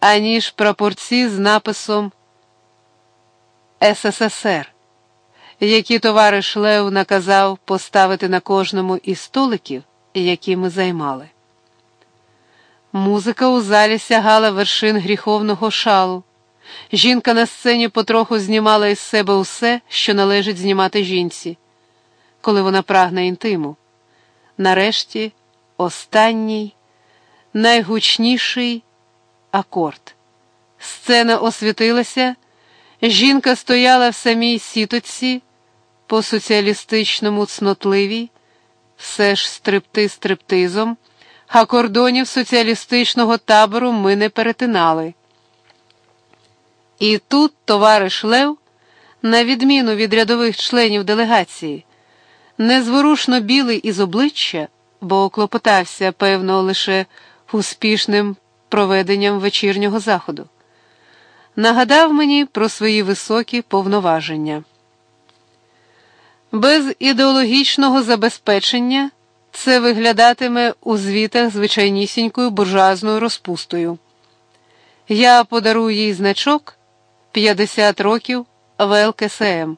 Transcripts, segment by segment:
аніж прапорці з написом СССР, які товариш Лев наказав поставити на кожному із столиків, які ми займали. Музика у залі сягала вершин гріховного шалу. Жінка на сцені потроху знімала із себе усе, що належить знімати жінці, коли вона прагне інтиму. Нарешті останній, найгучніший акорд. Сцена освітилася, жінка стояла в самій сітоці, по соціалістичному цнотливій, все ж стрипти стриптизом, а кордонів соціалістичного табору ми не перетинали. І тут товариш Лев, на відміну від рядових членів делегації, незворушно білий із обличчя, бо клопотався, певно, лише успішним проведенням вечірнього заходу, нагадав мені про свої високі повноваження. Без ідеологічного забезпечення це виглядатиме у звітах звичайнісінькою буржуазною розпустою. Я подарую їй значок 50 років ВЛКСМ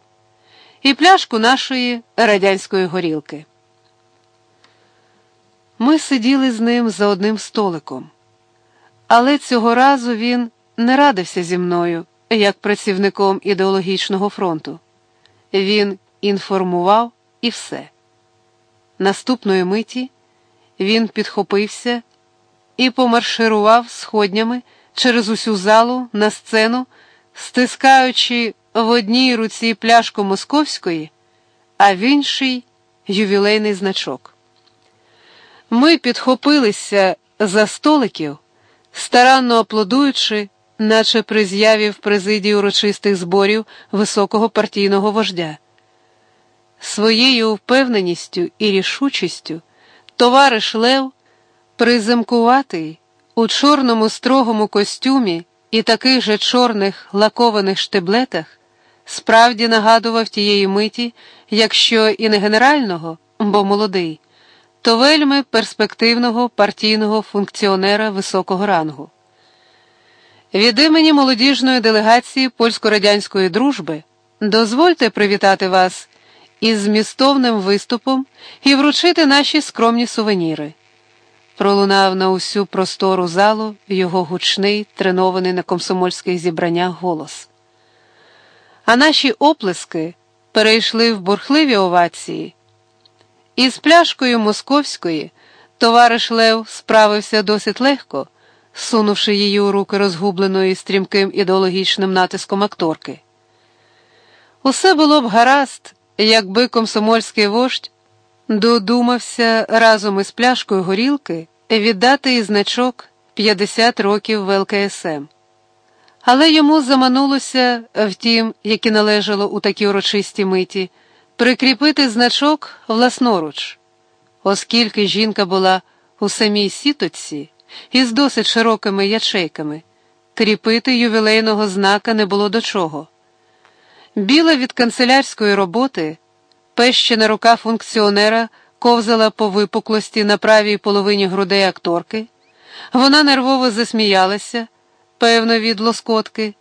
і пляшку нашої радянської горілки. Ми сиділи з ним за одним столиком, але цього разу він не радився зі мною як працівником ідеологічного фронту. Він інформував і все. Наступної миті він підхопився і помарширував сходнями через усю залу на сцену, стискаючи в одній руці пляшку московської, а в іншій ювілейний значок. Ми підхопилися за столиків, старанно аплодуючи, наче при з'яві в президії урочистих зборів високого партійного вождя. Своєю впевненістю і рішучістю товариш Лев, приземкуватий у чорному строгому костюмі і таких же чорних лакованих штиблетах, справді нагадував тієї миті, якщо і не генерального, бо молодий, то вельми перспективного партійного функціонера високого рангу. Від імені молодіжної делегації польсько-радянської дружби дозвольте привітати вас із змістовним виступом і вручити наші скромні сувеніри. Пролунав на усю простору залу його гучний, тренований на комсомольських зібраннях голос. А наші оплески перейшли в бурхливі овації. Із пляшкою московської товариш Лев справився досить легко, сунувши її у руки розгубленої стрімким ідеологічним натиском акторки. Усе було б гаразд якби комсомольський вождь додумався разом із пляшкою горілки віддати і значок 50 років в ЛКСМ. Але йому заманулося, втім, які належало у такій урочистій миті, прикріпити значок власноруч, оскільки жінка була у самій сітоці із досить широкими ячейками, кріпити ювілейного знака не було до чого. Біла від канцелярської роботи, пещена рука функціонера ковзала по випуклості на правій половині грудей акторки. Вона нервово засміялася, певно, від лоскотки.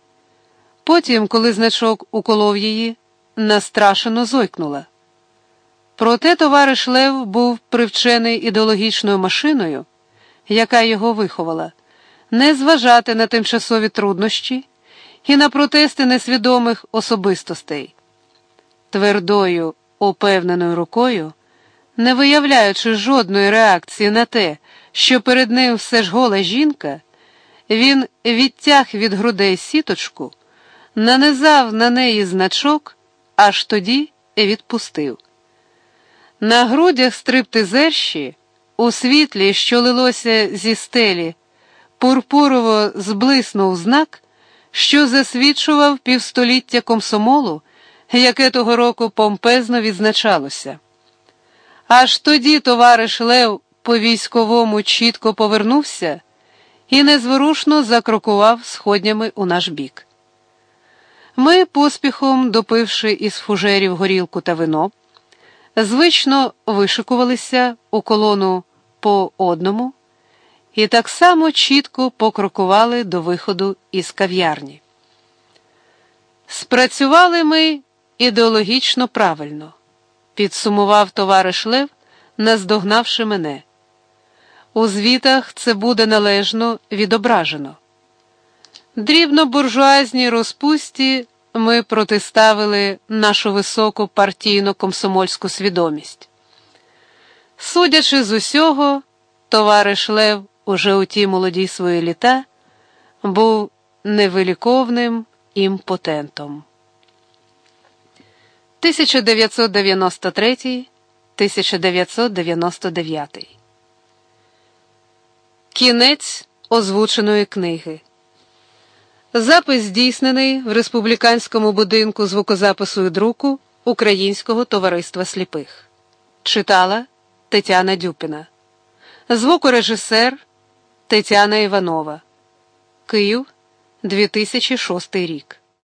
Потім, коли значок уколов її, настрашено зойкнула. Проте товариш Лев був привчений ідеологічною машиною, яка його виховала, не зважати на тимчасові труднощі і на протести несвідомих особистостей. Твердою, упевненою рукою, не виявляючи жодної реакції на те, що перед ним все ж гола жінка, він відтяг від грудей сіточку, нанизав на неї значок, аж тоді відпустив. На грудях стриптизерші, у світлі, що лилося зі стелі, пурпурово зблиснув знак що засвідчував півстоліття комсомолу, яке того року помпезно відзначалося. Аж тоді товариш Лев по військовому чітко повернувся і незворушно закрокував сходнями у наш бік. Ми, поспіхом, допивши із фужерів горілку та вино, звично вишикувалися у колону по одному і так само чітко покрокували до виходу із кав'ярні. Спрацювали ми ідеологічно правильно, підсумував товариш Лев, наздогнавши мене. У звітах це буде належно відображено. Дрібно буржуазній розпусті ми протиставили нашу високу партійно комсомольську свідомість. Судячи з усього, товариш Лев уже у ті молоді свої літа був невиліковним імпотентом. 1993 1999 Кінець озвученої книги. Запис здійснений в республіканському будинку звукозапису і друку Українського товариства сліпих. Читала Тетяна Дюпіна. Звукорежисер Тетяна Іванова. Київ 2006 рік.